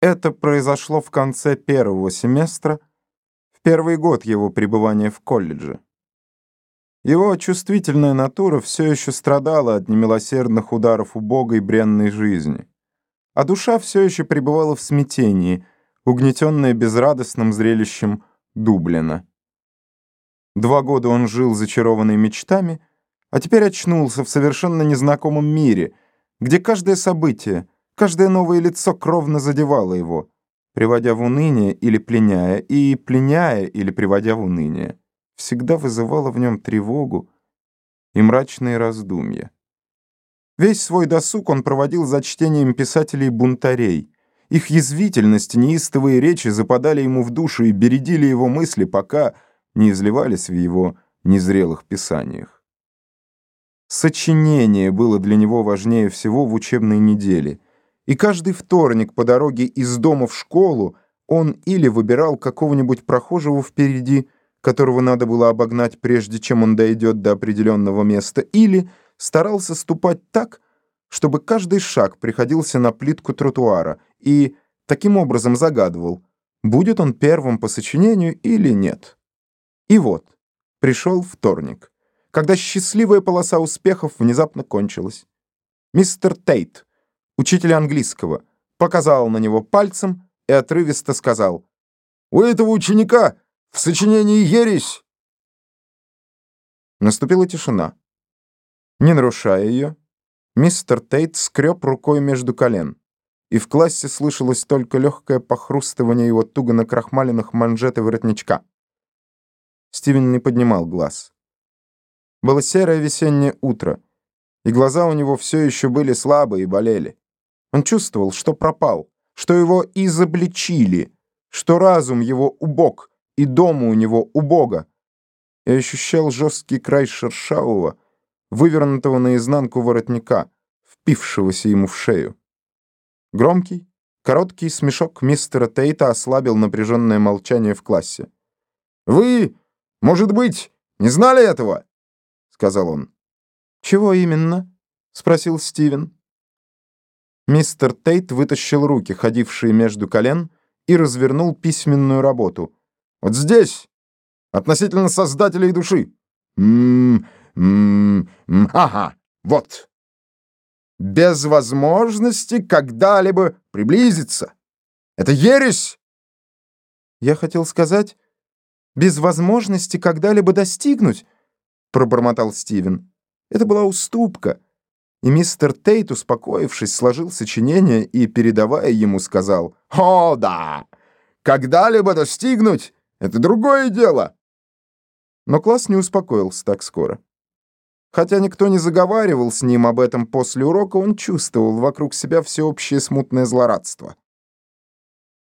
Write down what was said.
Это произошло в конце первого семестра, в первый год его пребывания в колледже. Его чувствительная натура все еще страдала от немилосердных ударов убогой бренной жизни, а душа все еще пребывала в смятении, угнетенная безрадостным зрелищем Дублина. Два года он жил зачарованный мечтами, а теперь очнулся в совершенно незнакомом мире, где каждое событие — Каждое новое лицо кровно задевало его, приводя в уныние или пленяя, и пленяя или приводя в уныние, всегда вызывало в нем тревогу и мрачные раздумья. Весь свой досуг он проводил за чтением писателей-бунтарей. Их язвительность, неистовые речи западали ему в душу и бередили его мысли, пока не изливались в его незрелых писаниях. Сочинение было для него важнее всего в учебной неделе — и каждый вторник по дороге из дома в школу он или выбирал какого-нибудь прохожего впереди, которого надо было обогнать, прежде чем он дойдет до определенного места, или старался ступать так, чтобы каждый шаг приходился на плитку тротуара, и таким образом загадывал, будет он первым по сочинению или нет. И вот, пришел вторник, когда счастливая полоса успехов внезапно кончилась. Мистер Тейт — учитель английского, показал на него пальцем и отрывисто сказал «У этого ученика в сочинении ересь!» Наступила тишина. Не нарушая ее, мистер Тейт скреб рукой между колен, и в классе слышалось только легкое похрустывание его туго накрахмаленных манжет воротничка. Стивен не поднимал глаз. Было серое весеннее утро, и глаза у него все еще были слабые и болели. Он чувствовал, что пропал, что его изобличили, что разум его убог, и дома у него убого. И ощущал жесткий край шершавого, вывернутого наизнанку воротника, впившегося ему в шею. Громкий, короткий смешок мистера Тейта ослабил напряженное молчание в классе. «Вы, может быть, не знали этого?» — сказал он. «Чего именно?» — спросил Стивен. Мистер Тейт вытащил руки, ходившие между колен, и развернул письменную работу. «Вот здесь! Относительно создателей души! М -м -м ага, вот! Без возможности когда-либо приблизиться! Это ересь!» «Я хотел сказать, без возможности когда-либо достигнуть», — пробормотал Стивен. «Это была уступка». И мистер Тейт, успокоившись, сложил сочинение и, передавая ему, сказал «О, да! Когда-либо достигнуть — это другое дело!» Но класс не успокоился так скоро. Хотя никто не заговаривал с ним об этом после урока, он чувствовал вокруг себя всеобщее смутное злорадство.